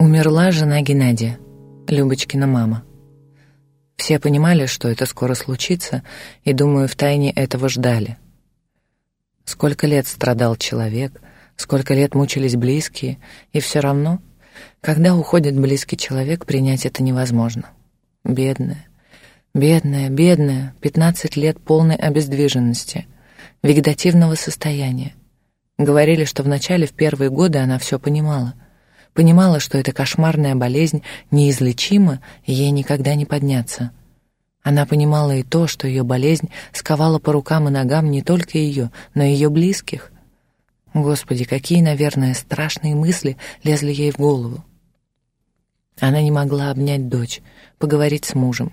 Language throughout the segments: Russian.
Умерла жена Геннадия, Любочкина мама. Все понимали, что это скоро случится, и, думаю, втайне этого ждали. Сколько лет страдал человек, сколько лет мучились близкие, и все равно, когда уходит близкий человек, принять это невозможно. Бедная, бедная, бедная, пятнадцать лет полной обездвиженности, вегетативного состояния. Говорили, что вначале, в первые годы, она все понимала — понимала, что эта кошмарная болезнь неизлечима и ей никогда не подняться. Она понимала и то, что ее болезнь сковала по рукам и ногам не только ее, но и ее близких. Господи, какие, наверное, страшные мысли лезли ей в голову. Она не могла обнять дочь, поговорить с мужем.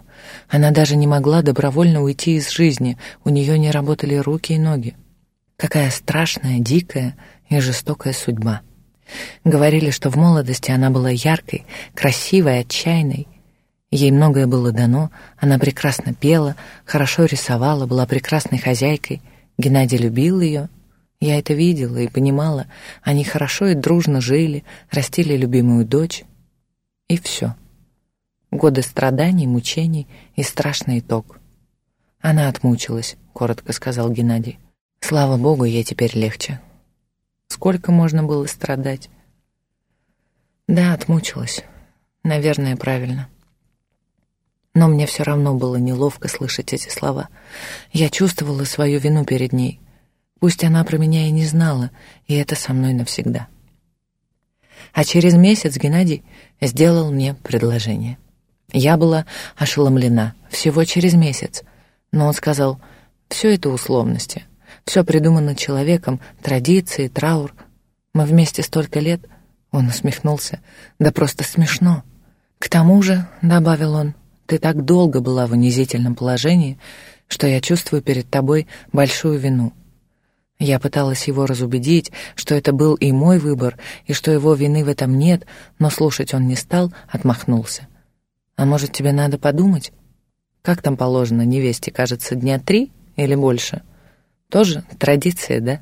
Она даже не могла добровольно уйти из жизни, у нее не работали руки и ноги. Какая страшная, дикая и жестокая судьба. Говорили, что в молодости она была яркой, красивой, отчаянной. Ей многое было дано, она прекрасно пела, хорошо рисовала, была прекрасной хозяйкой. Геннадий любил ее. Я это видела и понимала. Они хорошо и дружно жили, растили любимую дочь. И все. Годы страданий, мучений и страшный итог. Она отмучилась, коротко сказал Геннадий. Слава богу, ей теперь легче. Сколько можно было страдать? Да, отмучилась. Наверное, правильно. Но мне все равно было неловко слышать эти слова. Я чувствовала свою вину перед ней. Пусть она про меня и не знала, и это со мной навсегда. А через месяц Геннадий сделал мне предложение. Я была ошеломлена всего через месяц, но он сказал, все это условности — все придумано человеком, традиции, траур. Мы вместе столько лет. Он усмехнулся. Да просто смешно. К тому же, добавил он, ты так долго была в унизительном положении, что я чувствую перед тобой большую вину. Я пыталась его разубедить, что это был и мой выбор, и что его вины в этом нет, но слушать он не стал, отмахнулся. А может, тебе надо подумать? Как там положено невесте, кажется, дня три или больше? — тоже традиция, да?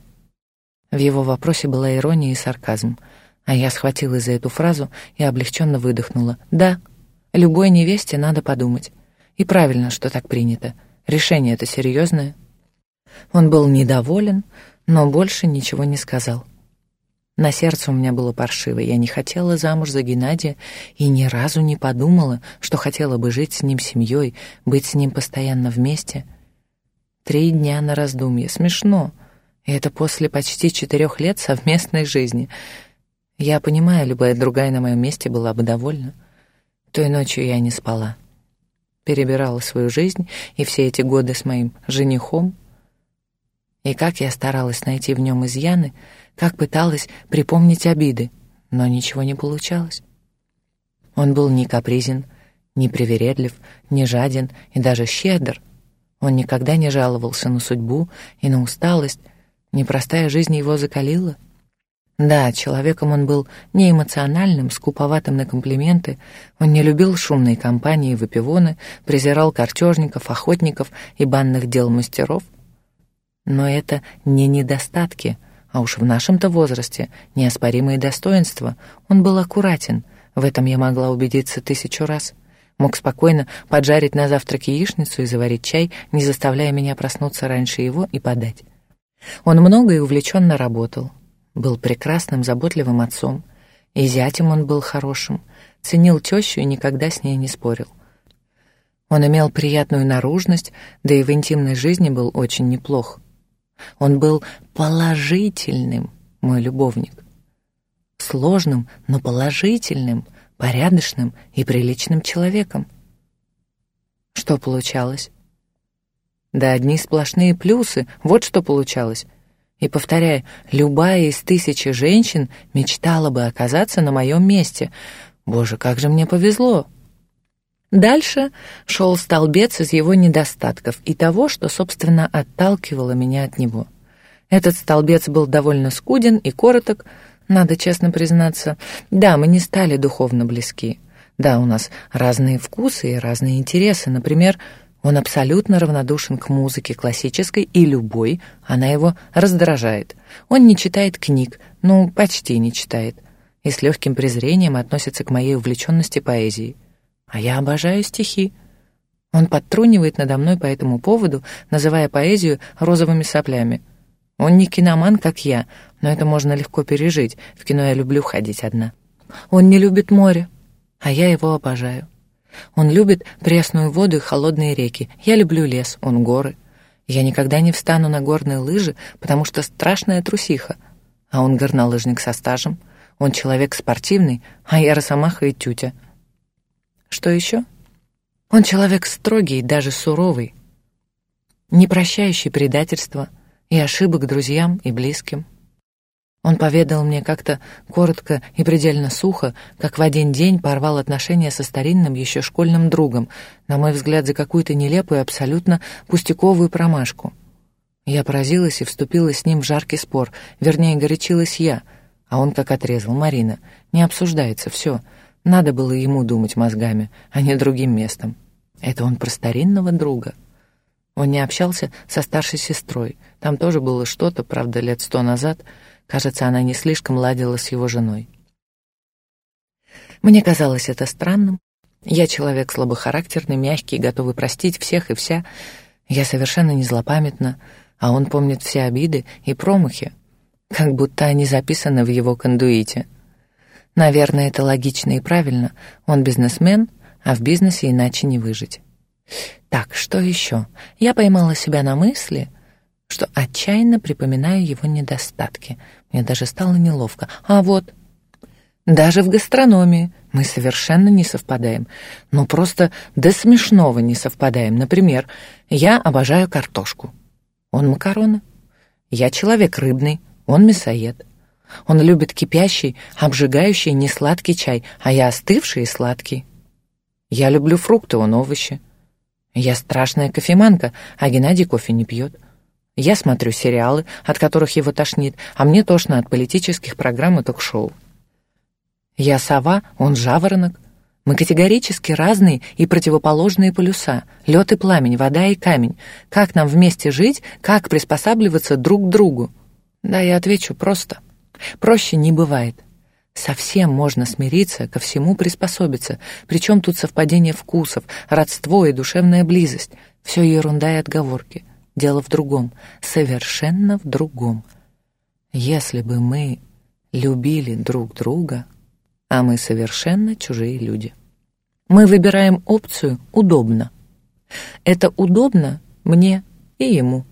В его вопросе была ирония и сарказм, а я схватилась за эту фразу и облегченно выдохнула. Да, любой невесте надо подумать. И правильно, что так принято. Решение это серьезное. Он был недоволен, но больше ничего не сказал. На сердце у меня было паршиво. Я не хотела замуж за Геннадия и ни разу не подумала, что хотела бы жить с ним семьей, быть с ним постоянно вместе — Три дня на раздумье. Смешно. И это после почти четырех лет совместной жизни. Я понимаю, любая другая на моем месте была бы довольна. Той ночью я не спала. Перебирала свою жизнь и все эти годы с моим женихом. И как я старалась найти в нем изъяны, как пыталась припомнить обиды, но ничего не получалось. Он был не капризен, не привередлив, не жаден и даже щедр — он никогда не жаловался на судьбу и на усталость. Непростая жизнь его закалила. Да, человеком он был не эмоциональным, скуповатым на комплименты. Он не любил шумные компании и выпивоны, презирал картежников, охотников и банных дел мастеров. Но это не недостатки, а уж в нашем-то возрасте неоспоримые достоинства. Он был аккуратен, в этом я могла убедиться тысячу раз — Мог спокойно поджарить на завтрак яичницу и заварить чай, не заставляя меня проснуться раньше его и подать. Он много и увлеченно работал. Был прекрасным, заботливым отцом. И зятем он был хорошим. Ценил тещу и никогда с ней не спорил. Он имел приятную наружность, да и в интимной жизни был очень неплох. Он был положительным, мой любовник. Сложным, но положительным — порядочным и приличным человеком. Что получалось? Да одни сплошные плюсы, вот что получалось. И повторяю, любая из тысячи женщин мечтала бы оказаться на моем месте. Боже, как же мне повезло! Дальше шел столбец из его недостатков и того, что, собственно, отталкивало меня от него. Этот столбец был довольно скуден и короток, надо честно признаться, да, мы не стали духовно близки. Да, у нас разные вкусы и разные интересы. Например, Он абсолютно равнодушен к музыке классической и любой, она его раздражает. Он не читает книг, ну, почти не читает, и с легким презрением относится к моей увлеченности поэзией. А я обожаю стихи. Он подтрунивает надо мной по этому поводу, называя поэзию розовыми соплями. Он не киноман, как я, но это можно легко пережить. В кино я люблю ходить одна. Он не любит море, а я его обожаю. Он любит пресную воду и холодные реки. Я люблю лес, он горы. Я никогда не встану на горные лыжи, потому что страшная трусиха. А он горнолыжник со стажем. Он человек спортивный, а я росомаха и тютя. Что еще? Он человек строгий, даже суровый, не прощающий предательства и ошибок друзьям и близким. Он поведал мне как-то коротко и предельно сухо, как в один день порвал отношения со старинным еще школьным другом, на мой взгляд, за какую-то нелепую, абсолютно пустяковую промашку. Я поразилась и вступила с ним в жаркий спор, вернее, горячилась я, а он как отрезал Марина. Не обсуждается все. Надо было ему думать мозгами, а не другим местом. Это он про старинного друга. Он не общался со старшей сестрой. Там тоже было что-то, правда, лет сто назад — Кажется, она не слишком ладила с его женой. Мне казалось это странным. Я человек слабохарактерный, мягкий, готовый простить всех и вся. Я совершенно не злопамятна, а он помнит все обиды и промахи, как будто они записаны в его кондуите. Наверное, это логично и правильно. Он бизнесмен, а в бизнесе иначе не выжить. Так, что еще? Я поймала себя на мысли, что отчаянно припоминаю его недостатки. Мне даже стало неловко. А вот, даже в гастрономии мы совершенно не совпадаем. Ну, просто до смешного не совпадаем. Например, я обожаю картошку. Он макароны. Я человек рыбный, он мясоед. Он любит кипящий, обжигающий, несладкий чай, а я остывший и сладкий. Я люблю фрукты, он овощи. Я страшная кофеманка, а Геннадий кофе не пьет. Я смотрю сериалы, от которых его тошнит, а мне тошно от политических программ и ток-шоу. Я сова, он жаворонок. Мы категорически разные и противоположные полюса. Лед и пламень, вода и камень. Как нам вместе жить, как приспосабливаться друг к другу? Да, я отвечу просто. Проще не бывает. Совсем можно смириться, ко всему приспособиться. Причем тут совпадение вкусов, родство и душевная близость. Все ерунда и отговорки. Дело в другом, совершенно в другом. Если бы мы любили друг друга, а мы совершенно чужие люди. Мы выбираем опцию «удобно». Это удобно мне и ему.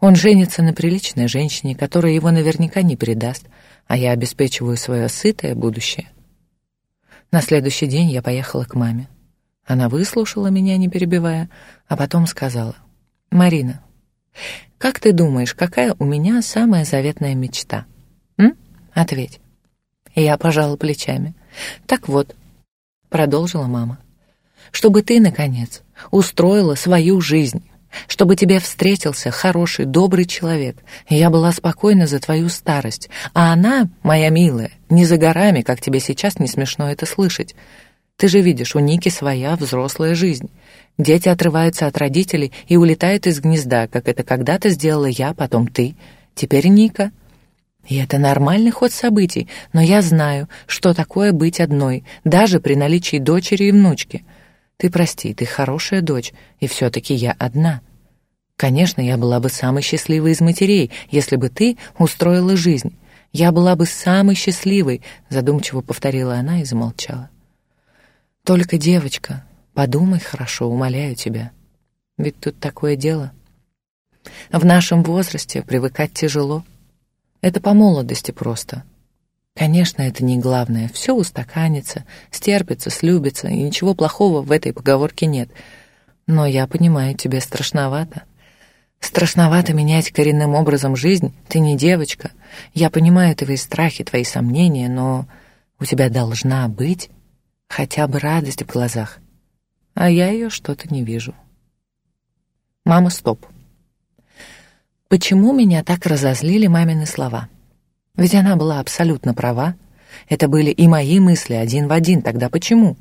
Он женится на приличной женщине, которая его наверняка не предаст, а я обеспечиваю свое сытое будущее. На следующий день я поехала к маме. Она выслушала меня, не перебивая, а потом сказала, «Марина, как ты думаешь, какая у меня самая заветная мечта? М? Ответь. Я пожала плечами. Так вот, продолжила мама, чтобы ты, наконец, устроила свою жизнь, чтобы тебе встретился хороший, добрый человек, я была спокойна за твою старость, а она, моя милая, не за горами, как тебе сейчас не смешно это слышать. Ты же видишь, у Ники своя взрослая жизнь. Дети отрываются от родителей и улетают из гнезда, как это когда-то сделала я, потом ты, теперь Ника. И это нормальный ход событий, но я знаю, что такое быть одной, даже при наличии дочери и внучки. Ты прости, ты хорошая дочь, и все-таки я одна. Конечно, я была бы самой счастливой из матерей, если бы ты устроила жизнь. Я была бы самой счастливой, задумчиво повторила она и замолчала. Только девочка, Подумай хорошо, умоляю тебя. Ведь тут такое дело. В нашем возрасте привыкать тяжело. Это по молодости просто. Конечно, это не главное. Все устаканится, стерпится, слюбится, и ничего плохого в этой поговорке нет. Но я понимаю, тебе страшновато. Страшновато менять коренным образом жизнь. Ты не девочка. Я понимаю твои страхи, твои сомнения, но у тебя должна быть хотя бы радость в глазах а я ее что-то не вижу. Мама, стоп. Почему меня так разозлили мамины слова? Ведь она была абсолютно права. Это были и мои мысли один в один. Тогда почему?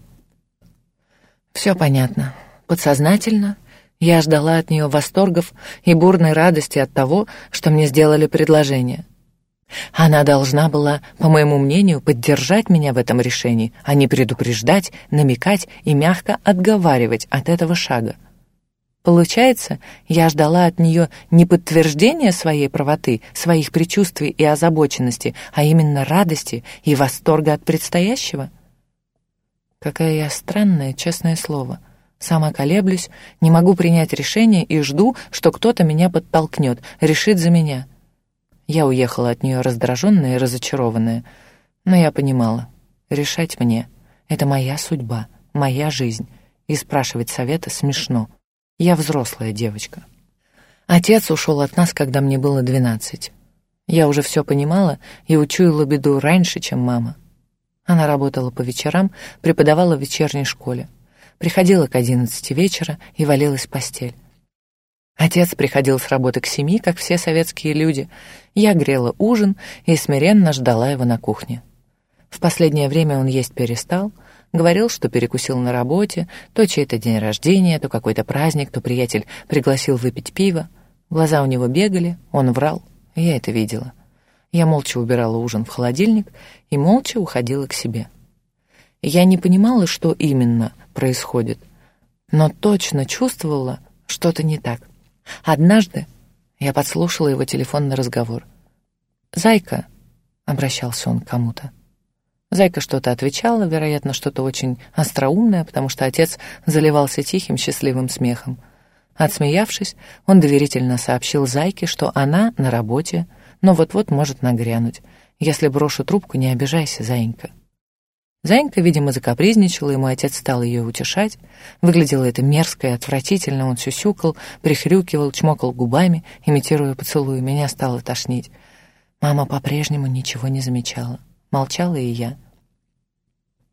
Все понятно. Подсознательно Я ждала от нее восторгов и бурной радости от того, что мне сделали предложение. Она должна была, по моему мнению, поддержать меня в этом решении, а не предупреждать, намекать и мягко отговаривать от этого шага. Получается, я ждала от нее не подтверждения своей правоты, своих предчувствий и озабоченности, а именно радости и восторга от предстоящего. Какая я странная, честное слово. Сама колеблюсь, не могу принять решение и жду, что кто-то меня подтолкнет, решит за меня. Я уехала от нее раздраженная и разочарованная, но я понимала, решать мне — это моя судьба, моя жизнь, и спрашивать совета смешно — я взрослая девочка. Отец ушел от нас, когда мне было двенадцать. Я уже все понимала и учуяла беду раньше, чем мама. Она работала по вечерам, преподавала в вечерней школе. Приходила к одиннадцати вечера и валилась в постель. Отец приходил с работы к семи, как все советские люди. Я грела ужин и смиренно ждала его на кухне. В последнее время он есть перестал, Говорил, что перекусил на работе, то чей-то день рождения, то какой-то праздник, то приятель пригласил выпить пиво. Глаза у него бегали, он врал, я это видела. Я молча убирала ужин в холодильник и молча уходила к себе. Я не понимала, что именно происходит, но точно чувствовала, что-то не так. Однажды я подслушала его телефонный разговор. «Зайка», — обращался он к кому-то, — Зайка что-то отвечала, вероятно, что-то очень остроумное, потому что отец заливался тихим, счастливым смехом. Отсмеявшись, он доверительно сообщил Зайке, что она на работе, но вот-вот может нагрянуть. «Если брошу трубку, не обижайся, Заинька». Заинька, видимо, закапризничала, и мой отец стал ее утешать. Выглядело это мерзко и отвратительно, он сюсюкал, прихрюкивал, чмокал губами, имитируя поцелуй, меня стало тошнить. Мама по-прежнему ничего не замечала. Молчала и я.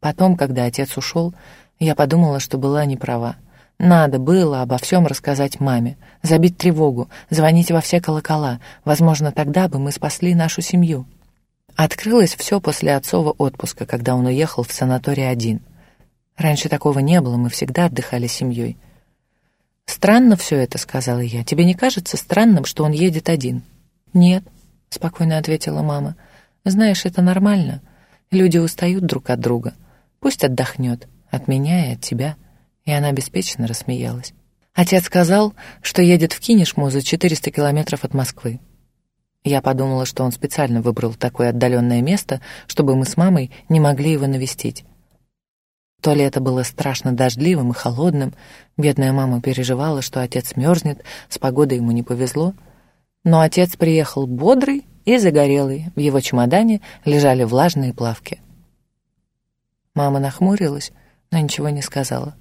Потом, когда отец ушел, я подумала, что была не права. Надо было обо всем рассказать маме, забить тревогу, звонить во все колокола. Возможно, тогда бы мы спасли нашу семью. Открылось все после отцова отпуска, когда он уехал в санаторий один. Раньше такого не было, мы всегда отдыхали семьей. «Странно все это», — сказала я. «Тебе не кажется странным, что он едет один?» «Нет», — спокойно ответила мама. Знаешь, это нормально. Люди устают друг от друга. Пусть отдохнет. От меня и от тебя. И она беспечно рассмеялась. Отец сказал, что едет в Кинешму за 400 километров от Москвы. Я подумала, что он специально выбрал такое отдаленное место, чтобы мы с мамой не могли его навестить. То лето было страшно дождливым и холодным. Бедная мама переживала, что отец мерзнет, с погодой ему не повезло. Но отец приехал бодрый и загорелый, в его чемодане лежали влажные плавки. Мама нахмурилась, но ничего не сказала.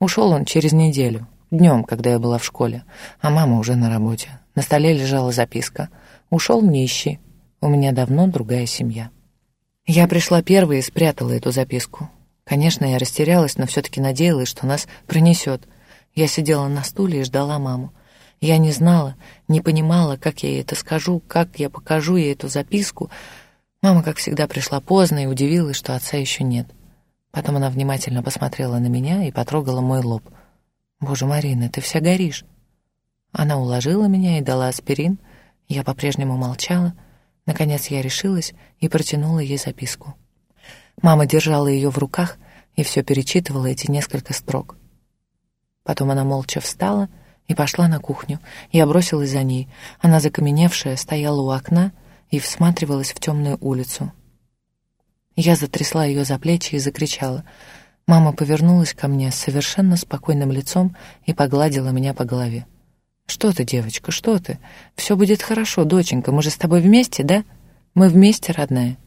Ушел он через неделю, днем, когда я была в школе, а мама уже на работе. На столе лежала записка. «Ушел нищий. У меня давно другая семья». Я пришла первой и спрятала эту записку. Конечно, я растерялась, но все-таки надеялась, что нас пронесет. Я сидела на стуле и ждала маму. Я не знала, не понимала, как я ей это скажу, как я покажу ей эту записку. Мама, как всегда, пришла поздно и удивилась, что отца еще нет. Потом она внимательно посмотрела на меня и потрогала мой лоб. «Боже, Марина, ты вся горишь». Она уложила меня и дала аспирин. Я по-прежнему молчала. Наконец я решилась и протянула ей записку. Мама держала ее в руках и все перечитывала эти несколько строк. Потом она молча встала — и пошла на кухню. Я бросилась за ней. Она, закаменевшая, стояла у окна и всматривалась в темную улицу. Я затрясла ее за плечи и закричала. Мама повернулась ко мне с совершенно спокойным лицом и погладила меня по голове. «Что ты, девочка, что ты? Все будет хорошо, доченька, мы же с тобой вместе, да? Мы вместе, родная».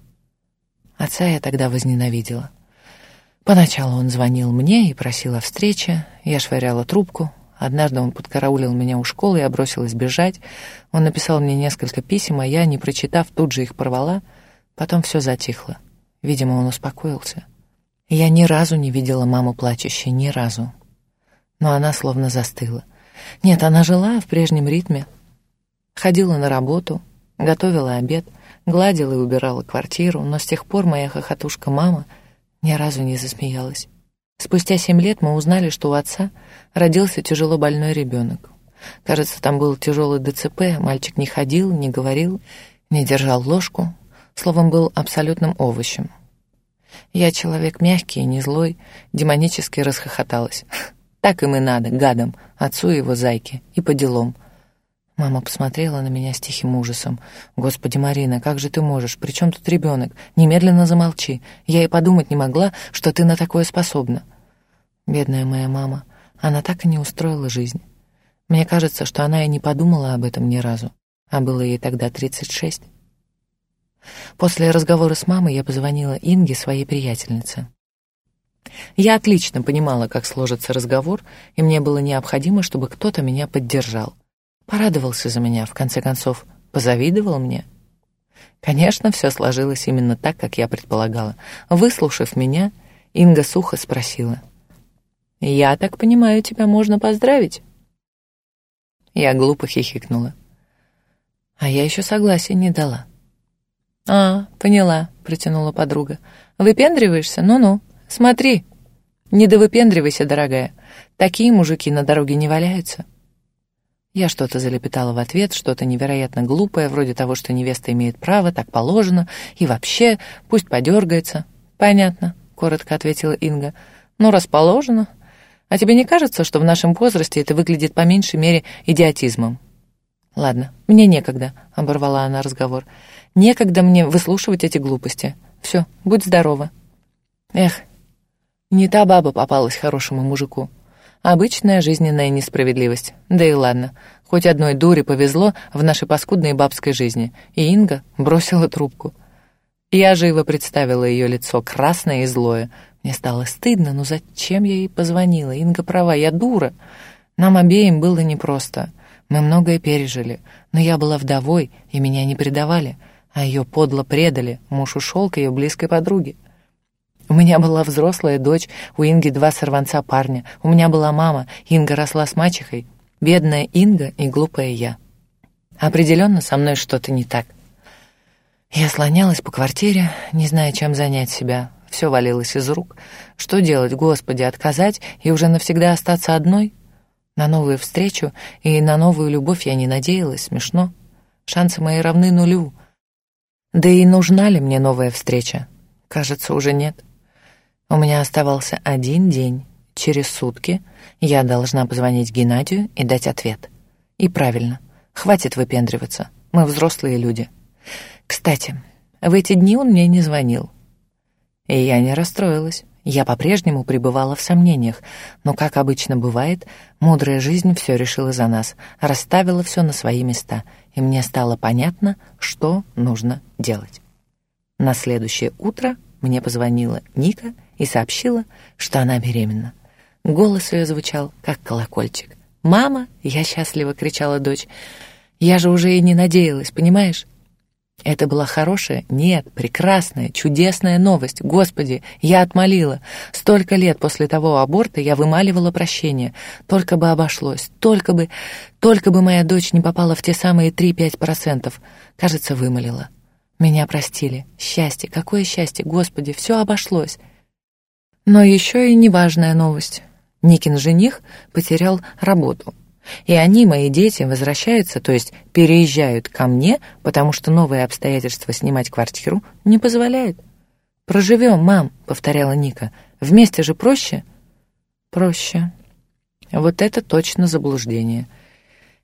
Отца я тогда возненавидела. Поначалу он звонил мне и просил о встрече, я швыряла трубку, Однажды он подкараулил меня у школы, я бросилась бежать. Он написал мне несколько писем, а я, не прочитав, тут же их порвала. Потом все затихло. Видимо, он успокоился. Я ни разу не видела маму плачущей, ни разу. Но она словно застыла. Нет, она жила в прежнем ритме. Ходила на работу, готовила обед, гладила и убирала квартиру, но с тех пор моя хохотушка мама ни разу не засмеялась. Спустя семь лет мы узнали, что у отца родился тяжело больной ребенок. Кажется, там был тяжелый ДЦП, мальчик не ходил, не говорил, не держал ложку, словом, был абсолютным овощем. Я человек мягкий и не злой, демонически расхохоталась. Так им и надо, гадам, отцу его зайке, и по делам. Мама посмотрела на меня с тихим ужасом. «Господи, Марина, как же ты можешь? При чем тут ребенок? Немедленно замолчи. Я и подумать не могла, что ты на такое способна». Бедная моя мама, она так и не устроила жизнь. Мне кажется, что она и не подумала об этом ни разу, а было ей тогда 36. После разговора с мамой я позвонила Инге, своей приятельнице. Я отлично понимала, как сложится разговор, и мне было необходимо, чтобы кто-то меня поддержал. Порадовался за меня, в конце концов, позавидовал мне. Конечно, все сложилось именно так, как я предполагала. Выслушав меня, Инга сухо спросила. «Я так понимаю, тебя можно поздравить?» Я глупо хихикнула. А я еще согласия не дала. «А, поняла», — протянула подруга. «Выпендриваешься? Ну-ну, смотри». «Не довыпендривайся, дорогая. Такие мужики на дороге не валяются». Я что-то залепетала в ответ, что-то невероятно глупое, вроде того, что невеста имеет право, так положено, и вообще, пусть подергается. «Понятно», — коротко ответила Инга. «Ну, расположено, а тебе не кажется, что в нашем возрасте это выглядит по меньшей мере идиотизмом? Ладно, мне некогда, оборвала она разговор. Некогда мне выслушивать эти глупости. Все, будь здорова. Эх, не та баба попалась хорошему мужику. Обычная жизненная несправедливость. Да и ладно, хоть одной дуре повезло в нашей паскудной бабской жизни, и Инга бросила трубку. Я живо представила ее лицо, красное и злое, мне стало стыдно, но зачем я ей позвонила? Инга права, я дура. Нам обеим было непросто. Мы многое пережили, но я была вдовой, и меня не предавали, а ее подло предали, муж ушел к ее близкой подруге. У меня была взрослая дочь, у Инги два сорванца парня, у меня была мама, Инга росла с мачехой, бедная Инга и глупая я. Определенно со мной что-то не так. Я слонялась по квартире, не зная, чем занять себя, все валилось из рук. Что делать, Господи, отказать и уже навсегда остаться одной? На новую встречу и на новую любовь я не надеялась, смешно. Шансы мои равны нулю. Да и нужна ли мне новая встреча? Кажется, уже нет. У меня оставался один день. Через сутки я должна позвонить Геннадию и дать ответ. И правильно, хватит выпендриваться, мы взрослые люди. Кстати, в эти дни он мне не звонил. И я не расстроилась. Я по-прежнему пребывала в сомнениях, но, как обычно бывает, мудрая жизнь все решила за нас, расставила все на свои места, и мне стало понятно, что нужно делать. На следующее утро мне позвонила Ника и сообщила, что она беременна. Голос ее звучал, как колокольчик. «Мама!» — я счастливо кричала дочь. «Я же уже и не надеялась, понимаешь? Это была хорошая, нет, прекрасная, чудесная новость. Господи, я отмолила. Столько лет после того аборта я вымаливала прощение. Только бы обошлось, только бы, только бы моя дочь не попала в те самые 3-5%. Кажется, вымолила. Меня простили. Счастье, какое счастье, Господи, все обошлось. Но еще и неважная новость. Никин жених потерял работу. И они, мои дети, возвращаются, то есть переезжают ко мне, потому что новые обстоятельства снимать квартиру не позволяют. «Проживем, мам», — повторяла Ника. «Вместе же проще?» «Проще». Вот это точно заблуждение.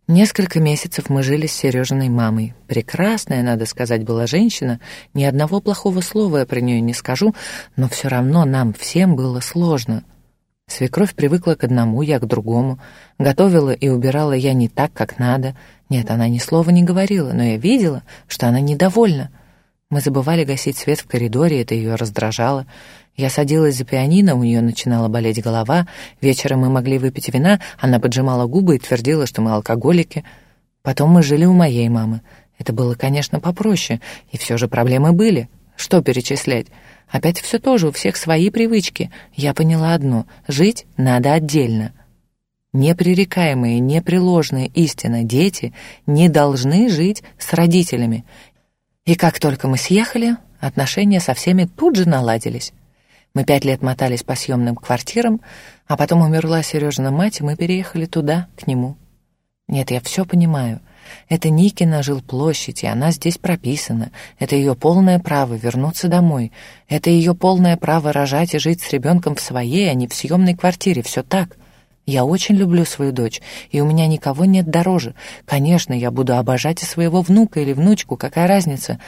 Несколько месяцев мы жили с Сережиной мамой. Прекрасная, надо сказать, была женщина. Ни одного плохого слова я про нее не скажу, но все равно нам всем было сложно. Свекровь привыкла к одному, я к другому. Готовила и убирала я не так, как надо. Нет, она ни слова не говорила, но я видела, что она недовольна. Мы забывали гасить свет в коридоре, это ее раздражало. Я садилась за пианино, у нее начинала болеть голова. Вечером мы могли выпить вина, она поджимала губы и твердила, что мы алкоголики. Потом мы жили у моей мамы. Это было, конечно, попроще, и все же проблемы были. Что перечислять? Опять все тоже, у всех свои привычки. Я поняла одно — жить надо отдельно. Непререкаемая, непреложная истина — дети не должны жить с родителями. И как только мы съехали, отношения со всеми тут же наладились. Мы пять лет мотались по съемным квартирам, а потом умерла Сережина мать, и мы переехали туда, к нему. Нет, я все понимаю. Это Никина жилплощадь, и она здесь прописана. Это ее полное право вернуться домой. Это ее полное право рожать и жить с ребенком в своей, а не в съемной квартире. Все так. Я очень люблю свою дочь, и у меня никого нет дороже. Конечно, я буду обожать и своего внука или внучку, какая разница.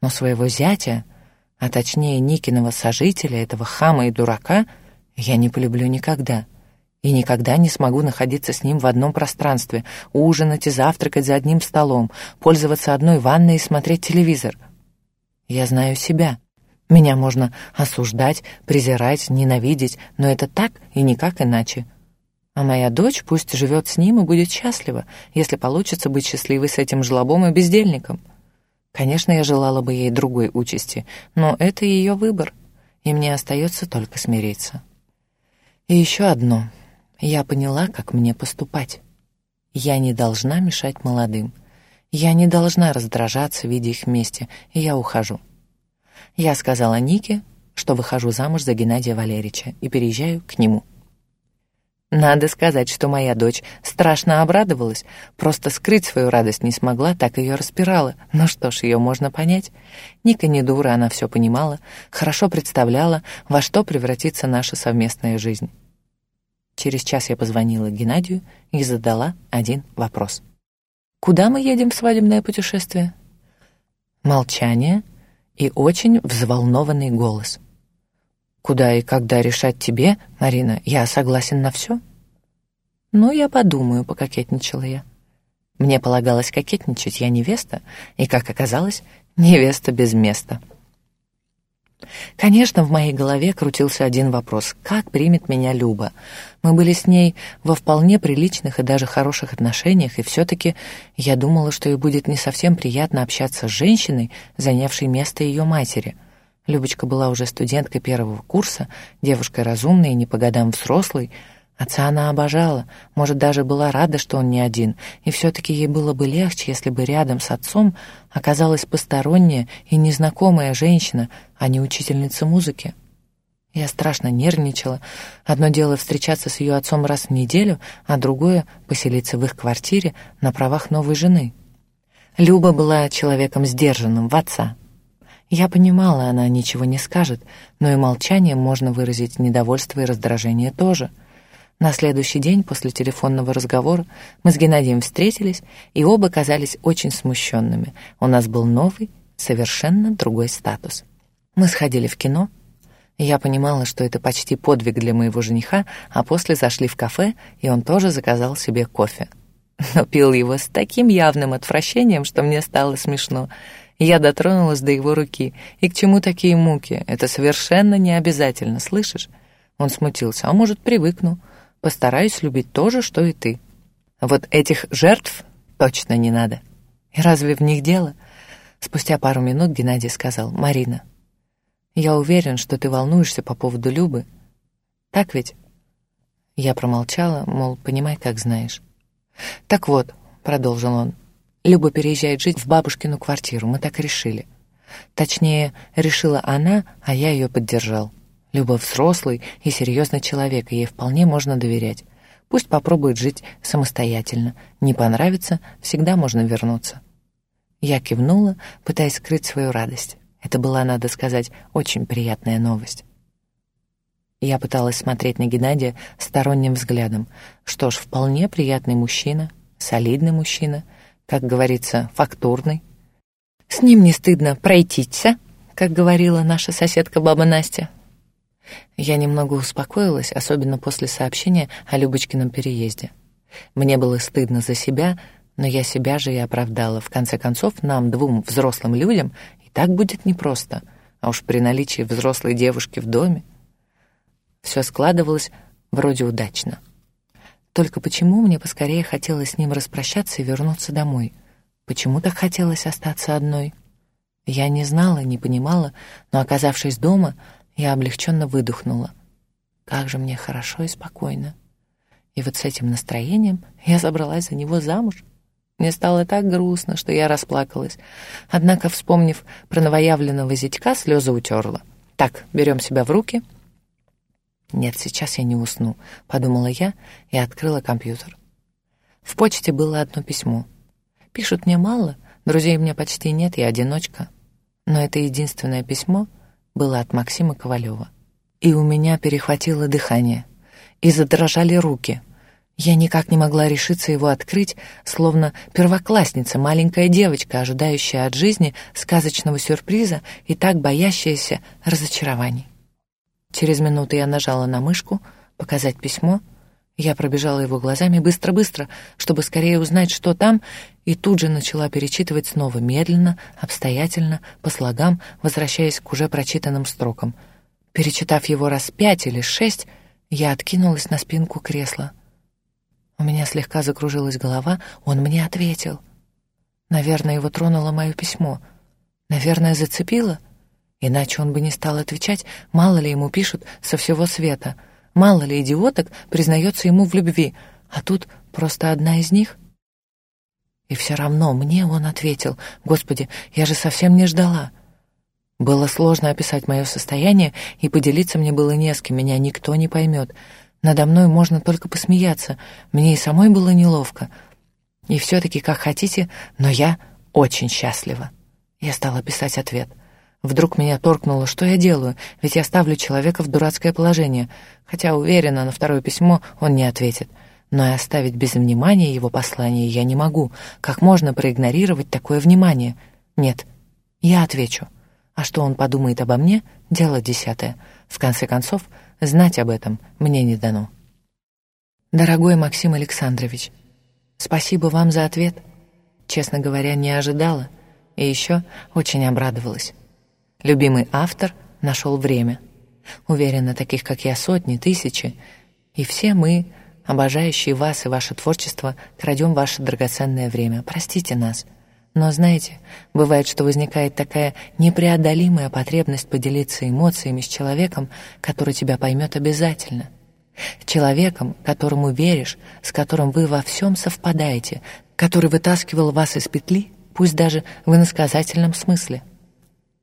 Но своего зятя, а точнее Никиного сожителя, этого хама и дурака, я не полюблю никогда и никогда не смогу находиться с ним в одном пространстве, ужинать и завтракать за одним столом, пользоваться одной ванной и смотреть телевизор. Я знаю себя. Меня можно осуждать, презирать, ненавидеть, но это так и никак иначе. А моя дочь пусть живет с ним и будет счастлива, если получится быть счастливой с этим жлобом и бездельником. Конечно, я желала бы ей другой участи, но это ее выбор, и мне остается только смириться. И еще одно. Я поняла, как мне поступать. Я не должна мешать молодым. Я не должна раздражаться, видя их вместе, и я ухожу. Я сказала Нике, что выхожу замуж за Геннадия Валерьевича и переезжаю к нему. Надо сказать, что моя дочь страшно обрадовалась, просто скрыть свою радость не смогла, так ее распирала. Ну что ж, ее можно понять. Ника не дура, она все понимала, хорошо представляла, во что превратится наша совместная жизнь. Через час я позвонила Геннадию и задала один вопрос. «Куда мы едем в свадебное путешествие?» Молчание и очень взволнованный голос. «Куда и когда решать тебе, Марина, я согласен на все?» «Ну, я подумаю», — пококетничала я. Мне полагалось кокетничать, я невеста, и, как оказалось, невеста без места. Конечно, в моей голове крутился один вопрос. Как примет меня Люба? Мы были с ней во вполне приличных и даже хороших отношениях, и все-таки я думала, что ей будет не совсем приятно общаться с женщиной, занявшей место ее матери. Любочка была уже студенткой первого курса, девушкой разумной и не по годам взрослой, Отца она обожала, может, даже была рада, что он не один, и все-таки ей было бы легче, если бы рядом с отцом оказалась посторонняя и незнакомая женщина, а не учительница музыки. Я страшно нервничала. Одно дело встречаться с ее отцом раз в неделю, а другое — поселиться в их квартире на правах новой жены. Люба была человеком сдержанным, в отца. Я понимала, она ничего не скажет, но и молчанием можно выразить недовольство и раздражение тоже — на следующий день после телефонного разговора мы с Геннадием встретились, и оба казались очень смущенными. У нас был новый, совершенно другой статус. Мы сходили в кино. Я понимала, что это почти подвиг для моего жениха, а после зашли в кафе, и он тоже заказал себе кофе. Но пил его с таким явным отвращением, что мне стало смешно. Я дотронулась до его руки. И к чему такие муки? Это совершенно не обязательно, слышишь? Он смутился. А может, привыкну. Постараюсь любить то же, что и ты. Вот этих жертв точно не надо. И разве в них дело? Спустя пару минут Геннадий сказал, «Марина, я уверен, что ты волнуешься по поводу Любы. Так ведь?» Я промолчала, мол, понимай, как знаешь. «Так вот», — продолжил он, — «Люба переезжает жить в бабушкину квартиру, мы так решили. Точнее, решила она, а я ее поддержал. Люба взрослый и серьезный человек, и ей вполне можно доверять. Пусть попробует жить самостоятельно. Не понравится, всегда можно вернуться. Я кивнула, пытаясь скрыть свою радость. Это была, надо сказать, очень приятная новость. Я пыталась смотреть на Геннадия сторонним взглядом. Что ж, вполне приятный мужчина, солидный мужчина, как говорится, фактурный. С ним не стыдно пройтиться, как говорила наша соседка баба Настя. Я немного успокоилась, особенно после сообщения о Любочкином переезде. Мне было стыдно за себя, но я себя же и оправдала. В конце концов, нам, двум взрослым людям, и так будет непросто. А уж при наличии взрослой девушки в доме... Все складывалось вроде удачно. Только почему мне поскорее хотелось с ним распрощаться и вернуться домой? Почему так хотелось остаться одной? Я не знала, не понимала, но, оказавшись дома, я облегченно выдохнула. Как же мне хорошо и спокойно. И вот с этим настроением я забралась за него замуж. Мне стало так грустно, что я расплакалась. Однако, вспомнив про новоявленного зятька, слезы утерла. Так, берем себя в руки. «Нет, сейчас я не усну», — подумала я и открыла компьютер. В почте было одно письмо. Пишут мне мало, друзей у меня почти нет, я одиночка. Но это единственное письмо было от Максима Ковалева. И у меня перехватило дыхание, и задрожали руки. Я никак не могла решиться его открыть, словно первоклассница, маленькая девочка, ожидающая от жизни сказочного сюрприза и так боящаяся разочарований. Через минуту я нажала на мышку «Показать письмо». Я пробежала его глазами быстро-быстро, чтобы скорее узнать, что там, и тут же начала перечитывать снова, медленно, обстоятельно, по слогам, возвращаясь к уже прочитанным строкам. Перечитав его раз пять или шесть, я откинулась на спинку кресла. У меня слегка закружилась голова, он мне ответил. Наверное, его тронуло мое письмо. Наверное, зацепило. Иначе он бы не стал отвечать, мало ли ему пишут со всего света, мало ли идиоток признается ему в любви, а тут просто одна из них. И все равно мне он ответил, «Господи, я же совсем не ждала». Было сложно описать мое состояние, и поделиться мне было не с кем, меня никто не поймет. Надо мной можно только посмеяться, мне и самой было неловко. И все-таки, как хотите, но я очень счастлива. Я стала писать ответ — Вдруг меня торкнуло, что я делаю, ведь я ставлю человека в дурацкое положение, хотя уверена, на второе письмо он не ответит. Но и оставить без внимания его послание я не могу. Как можно проигнорировать такое внимание? Нет, я отвечу. А что он подумает обо мне — дело десятое. В конце концов, знать об этом мне не дано. Дорогой Максим Александрович, спасибо вам за ответ. Честно говоря, не ожидала. И еще очень обрадовалась. Любимый автор нашел время. Уверена, таких, как я, сотни, тысячи. И все мы, обожающие вас и ваше творчество, крадем ваше драгоценное время. Простите нас. Но знаете, бывает, что возникает такая непреодолимая потребность поделиться эмоциями с человеком, который тебя поймет обязательно. Человеком, которому веришь, с которым вы во всем совпадаете, который вытаскивал вас из петли, пусть даже в иносказательном смысле.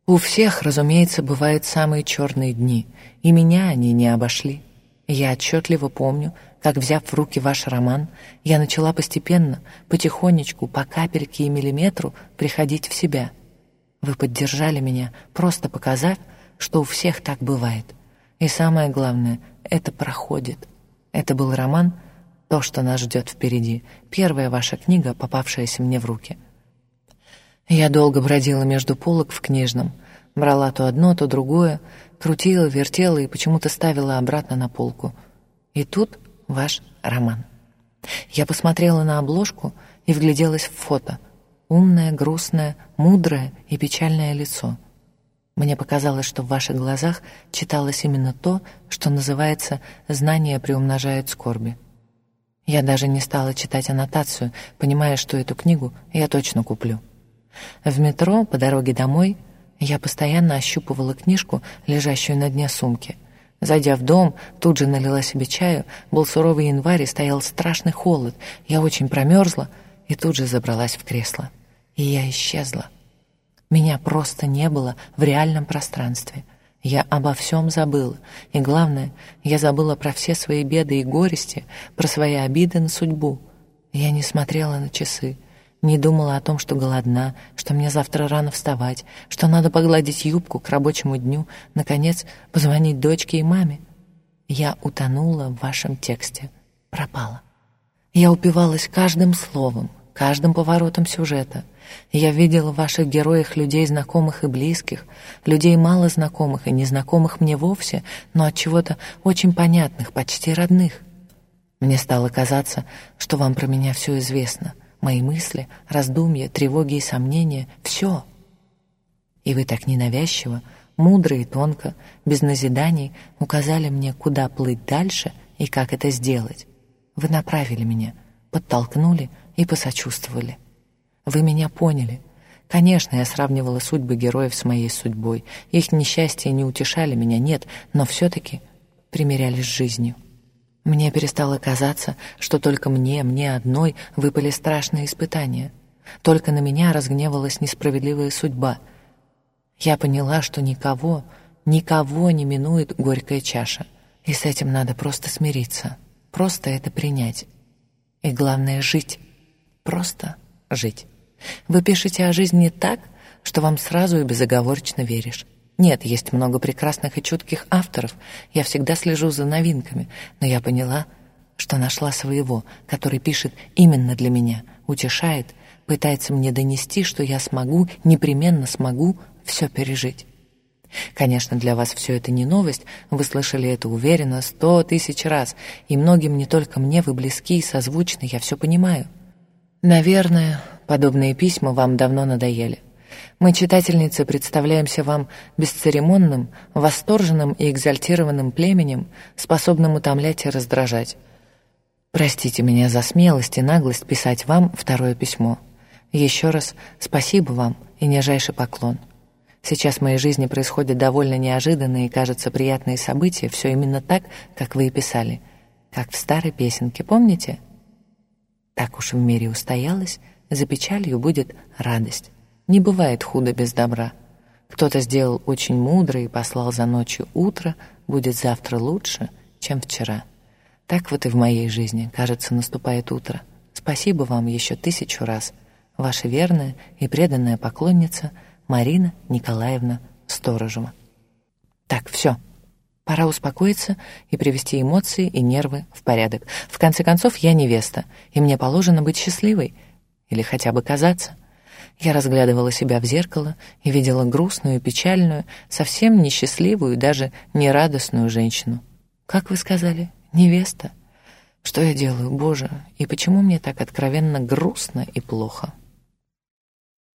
У всех, разумеется, бывают самые черные дни, и меня они не обошли. Я отчетливо помню, как, взяв в руки ваш роман, я начала постепенно, потихонечку, по капельке и миллиметру приходить в себя. Вы поддержали меня, просто показав, что у всех так бывает. И самое главное, это проходит. Это был роман «То, что нас ждет впереди», первая ваша книга, попавшаяся мне в руки — я долго бродила между полок в книжном, брала то одно, то другое, крутила, вертела и почему-то ставила обратно на полку. И тут ваш роман. Я посмотрела на обложку и вгляделась в фото. Умное, грустное, мудрое и печальное лицо. Мне показалось, что в ваших глазах читалось именно то, что называется «знание приумножает скорби». Я даже не стала читать аннотацию, понимая, что эту книгу я точно куплю. В метро по дороге домой я постоянно ощупывала книжку, лежащую на дне сумки. Зайдя в дом, тут же налила себе чаю, был суровый январь и стоял страшный холод. Я очень промерзла и тут же забралась в кресло. И я исчезла. Меня просто не было в реальном пространстве. Я обо всем забыла. И главное, я забыла про все свои беды и горести, про свои обиды на судьбу. Я не смотрела на часы. Не думала о том, что голодна, что мне завтра рано вставать, что надо погладить юбку к рабочему дню, наконец, позвонить дочке и маме. Я утонула в вашем тексте, пропала. Я упивалась каждым словом, каждым поворотом сюжета. Я видела в ваших героях людей знакомых и близких, людей мало знакомых и незнакомых мне вовсе, но от чего-то очень понятных, почти родных. Мне стало казаться, что вам про меня все известно — мои мысли, раздумья, тревоги и сомнения — все. И вы так ненавязчиво, мудро и тонко, без назиданий указали мне, куда плыть дальше и как это сделать. Вы направили меня, подтолкнули и посочувствовали. Вы меня поняли. Конечно, я сравнивала судьбы героев с моей судьбой. Их несчастья не утешали меня, нет, но все-таки примирялись с жизнью. Мне перестало казаться, что только мне, мне одной выпали страшные испытания. Только на меня разгневалась несправедливая судьба. Я поняла, что никого, никого не минует горькая чаша. И с этим надо просто смириться, просто это принять. И главное — жить, просто жить. Вы пишете о жизни так, что вам сразу и безоговорочно веришь. Нет, есть много прекрасных и чутких авторов, я всегда слежу за новинками, но я поняла, что нашла своего, который пишет именно для меня, утешает, пытается мне донести, что я смогу, непременно смогу все пережить. Конечно, для вас все это не новость, вы слышали это уверенно сто тысяч раз, и многим, не только мне, вы близки и созвучны, я все понимаю. Наверное, подобные письма вам давно надоели. Мы, читательницы, представляемся вам бесцеремонным, восторженным и экзальтированным племенем, способным утомлять и раздражать. Простите меня за смелость и наглость писать вам второе письмо. Еще раз спасибо вам и нижайший поклон. Сейчас в моей жизни происходят довольно неожиданные и, кажется, приятные события, все именно так, как вы и писали, как в старой песенке, помните? Так уж в мире устоялось, за печалью будет радость. Не бывает худо без добра. Кто-то сделал очень мудро и послал за ночью утро, будет завтра лучше, чем вчера. Так вот и в моей жизни, кажется, наступает утро. Спасибо вам еще тысячу раз. Ваша верная и преданная поклонница Марина Николаевна Сторожева. Так, все. Пора успокоиться и привести эмоции и нервы в порядок. В конце концов, я невеста, и мне положено быть счастливой. Или хотя бы казаться. Я разглядывала себя в зеркало и видела грустную, печальную, совсем несчастливую, даже нерадостную женщину. Как вы сказали, невеста? Что я делаю, Боже, и почему мне так откровенно грустно и плохо?»